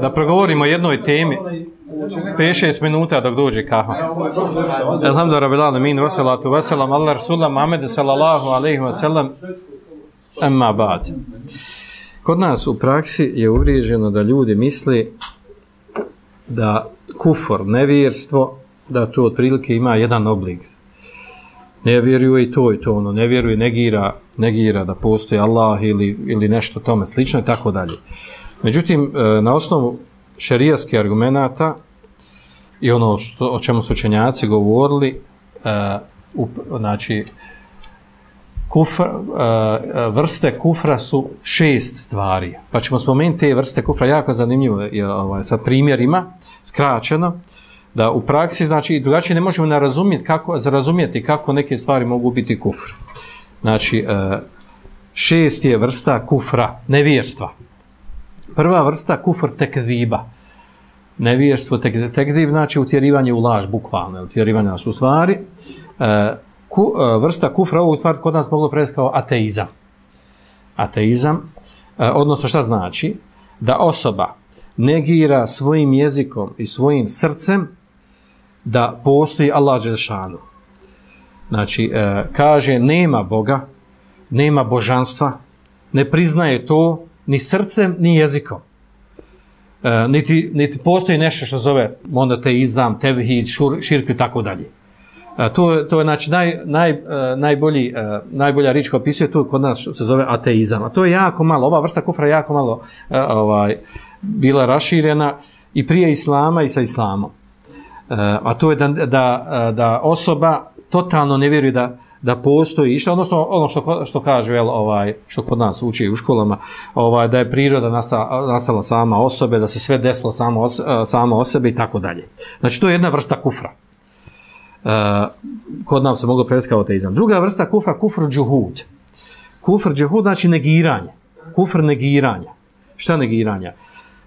Da progovorimo o jednoj temi 5-6 minuta dok dođe kaha. Alhamdulillah rabbil alamin wa salatu wa salam Muhammed sallallahu alejhi ve sellem. Amma ba'd. Kod nas u praksi je uvriježeno da ljudi misli da kufor, nevjerstvo, da to otprilike ima jedan oblik. Ne vjeruje i to i to, ono, ne vjeruje, negira, negira da postoji Allah ili, ili nešto tome slično i tako dalje. Međutim, e, na osnovu šerijaskih argumenata i ono što, o čemu su učenjaci govorili, e, u, znači, kufr, uh, vrste kufra su šest stvari. Pa ćemo spomenuti te vrste kufra, jako zanimljivo je ovaj, sa primjerima, skraćeno, da u praksi, znači, drugačije ne možemo narazumjeti kako, razumjeti kako neke stvari mogu biti kufr. Znači, uh, šest je vrsta kufra, nevjerstva. Prva vrsta kufr tekziba. Nevjerstvo tek, tekzib znači utjerivanje u laž, bukvalno, utjerivanje u stvari. Uh, ku, e, vrsta kufra, ovo u stvari kod nas moglo prevesti kao ateizam. Ateizam, e, odnosno šta znači? Da osoba negira svojim jezikom i svojim srcem da postoji Allah Đelšanu. Znači, e, kaže, nema Boga, nema božanstva, ne priznaje to ni srcem, ni jezikom. niti, niti postoji nešto što zove monoteizam, tevhid, širk i tako dalje. To, to je znači naj, naj, e, najbolji, e, najbolja rič koja opisuje to kod nas se zove ateizam. A to je jako malo, ova vrsta kufra je jako malo e, ovaj, bila raširena i prije islama i sa islamom. A to je da, da, da osoba totalno ne vjeruje da, da postoji išta, odnosno ono što, što kaže, jel, ovaj, što kod nas uči u školama, ovaj, da je priroda nastala, nastala sama osobe, da se sve desilo samo, samo o sebi i tako dalje. Znači, to je jedna vrsta kufra. Uh, kod nam se moglo prevesti kao. Druga vrsta kufra, kufr džuhud. Kufr džuhud znači negiranje. Kufr negiranja. Šta negiranja?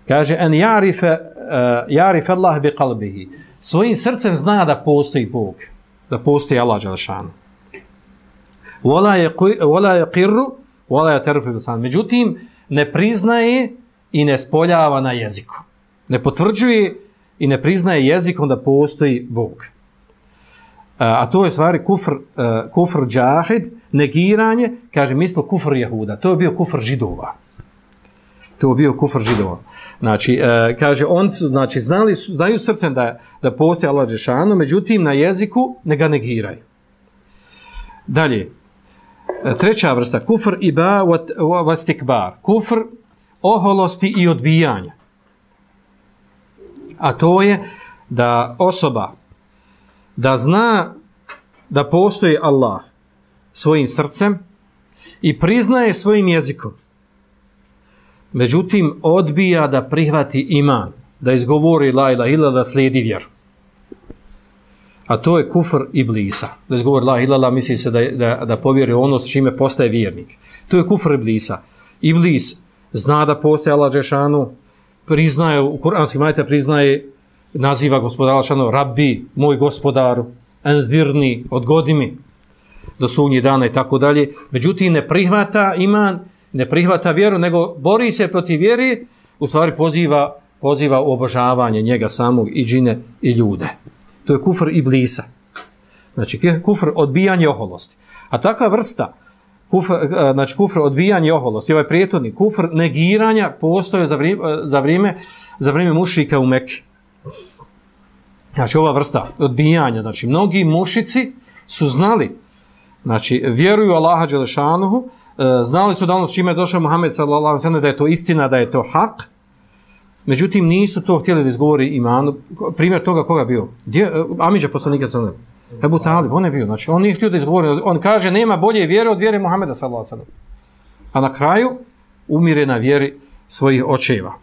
Kaže, en jarife, uh, jarife Allah bi kalbihi. Svojim srcem zna da postoji Bog. Da postoji Allah Đalšanu. Vola je qirru, vola je terufi Međutim, ne priznaje i ne spoljava na jeziku. Ne potvrđuje i ne priznaje jezikom da postoji Bog a to je stvari kufr, uh, kufr džahid, negiranje, kaže, mislo kufr jehuda. To je bio kufr židova. To je bio kufr židova. Znači, uh, kaže, on, znači, znali, znaju srcem da, da postoji Allah međutim, na jeziku ne ga negiraju. Dalje, e, treća vrsta, kufr iba vastikbar. Kufr oholosti i odbijanja. A to je da osoba da zna da postoji Allah svojim srcem i priznaje svojim jezikom. Međutim, odbija da prihvati iman, da izgovori la ilaha illa da slijedi vjeru. A to je kufr iblisa. Da izgovori la ilaha misli se da, da, da ono s čime postaje vjernik. To je kufr iblisa. Iblis zna da postoji Allah Žešanu, priznaje, u kuranskim majte priznaje naziva gospodara Alšanu rabbi, moj gospodaru, enzirni, odgodi mi do sunnji dana i tako dalje. Međutim, ne prihvata iman, ne prihvata vjeru, nego bori se protiv vjeri, u stvari poziva, poziva obožavanje njega samog i džine i ljude. To je kufr iblisa. Znači, kufr odbijanje oholosti. A takva vrsta, kufr, znači kufr odbijanje oholosti, ovaj prijetorni kufr negiranja postoje za vrijeme, za vrijeme, za vrijeme mušika u Mekke. Znači ova vrsta odbijanja, znači mnogi mušici su znali, znači vjeruju Allaha Đelešanuhu, e, znali su da ono s čime je došao Muhammed sallallahu da je to istina, da je to hak, međutim nisu to htjeli da izgovori imanu. Primjer toga koga bio? Gdje, e, Amidža poslanika sallallahu Ebu Talib, on je bio, znači on nije htio da izgovori, on kaže nema bolje vjere od vjere Muhameda sallallahu alaihi A na kraju umire na vjeri svojih očeva.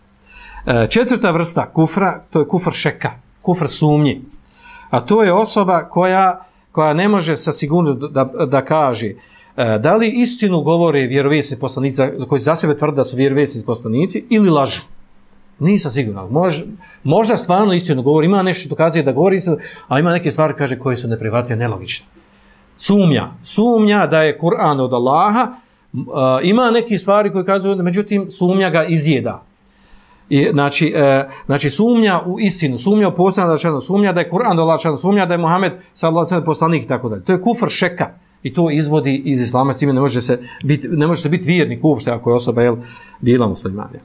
E, četvrta vrsta kufra, to je kufr šeka, kufr sumnji. A to je osoba koja, koja ne može sa sigurno da, da kaže e, da li istinu govore vjerovjesni poslanici, koji za sebe tvrde da su vjerovjesni poslanici, ili lažu. Nisam siguran. Mož, možda stvarno istinu govori, ima nešto što kazuje da govori istinu, a ima neke stvari kaže koje su neprihvatljive, nelogične. Sumnja. Sumnja da je Kur'an od Allaha, ima neki stvari koje kazuju, međutim, sumnja ga izjeda I, znači, e, znači, sumnja u istinu, sumnja u postojanje Allaha, sumnja da je Kur'an do Allaha, sumnja da je Muhammed sallallahu poslanik i tako dalje. To je kufr šeka i to izvodi iz islama, s time ne može se biti, ne može se biti vjernik uopšte ako je osoba jel, bila muslimanija.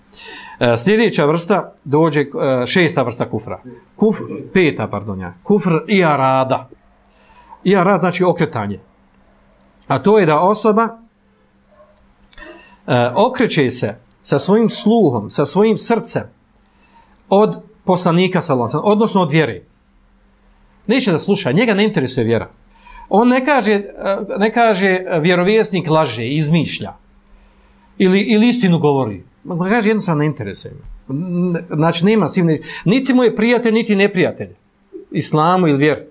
E, sljedeća vrsta dođe e, šesta vrsta kufra. Kuf, peta, pardon, ja. Kufr i arada. I arad znači okretanje. A to je da osoba e, okreće se sa svojim sluhom, sa svojim srcem od poslanika sallallahu odnosno od vjere. Neće da sluša, njega ne interesuje vjera. On ne kaže, ne kaže vjerovjesnik laže, izmišlja. Ili, ili istinu govori. Ma kaže jednostavno ne interesuje me. Znači nema svim, niti mu je prijatelj, niti neprijatelj. Islamu ili vjeru.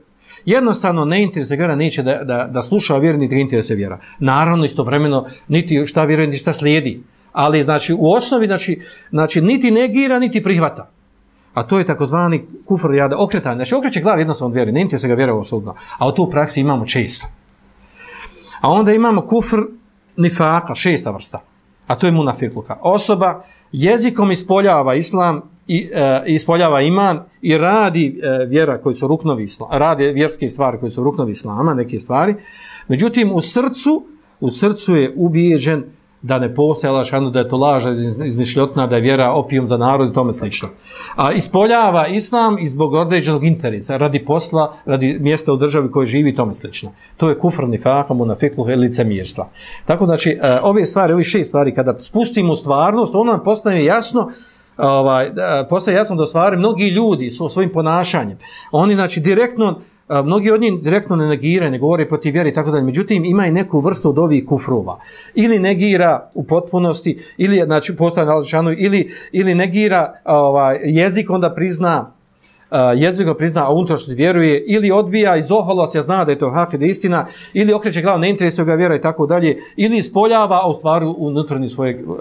Jednostavno ne interesuje vjera, neće da, da, da sluša vjeru, niti interesuje vjera. Naravno, istovremeno, niti šta vjeruje, niti šta slijedi. Ali, znači, u osnovi, znači, znači niti negira, niti prihvata. A to je takozvani kufr jada, okretanje. Znači, okreće glav jednostavno vjeri, ne interesuje ga vjera apsolutno. A to u praksi imamo često. A onda imamo kufr nifaka, šesta vrsta. A to je munafikluka. Osoba jezikom ispoljava islam i e, ispoljava iman i radi e, vjera koji su ruknovi islama, radi vjerske stvari koji su ruknovi islama, neke stvari. Međutim, u srcu, u srcu je ubijeđen da ne postoje Allah da je to laža izmišljotna, da je vjera opijom za narod i tome slično. A ispoljava islam iz zbog određenog interesa, radi posla, radi mjesta u državi koje živi i tome slično. To je fahom, na fikluh ili licemirstva. Tako znači, e, ove stvari, ove šest stvari, kada spustimo stvarnost, ono nam postane jasno, ovaj, postaje jasno da stvari mnogi ljudi su svojim ponašanjem, oni znači direktno mnogi od njih direktno ne negiraju, ne govore protiv vjere i tako dalje. Međutim, ima i neku vrstu od ovih kufrova. Ili negira u potpunosti, ili znači postoje na ili, ili negira ovaj, jezik, onda prizna jezik ga prizna, a unutrašnjost vjeruje, ili odbija iz oholosti, ja zna da je to da istina, ili okreće glavu, ne interesuje ga vjera i tako dalje, ili ispoljava, a u stvari unutarnji svojeg uh,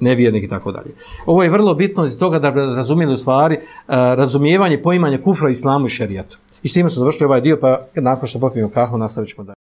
nevjernik i tako dalje. Ovo je vrlo bitno iz toga da razumijeli u stvari uh, razumijevanje, poimanje kufra islamu i šerijatu. I s time smo završili ovaj dio, pa nakon što popijemo kahu, nastavit ćemo dalje.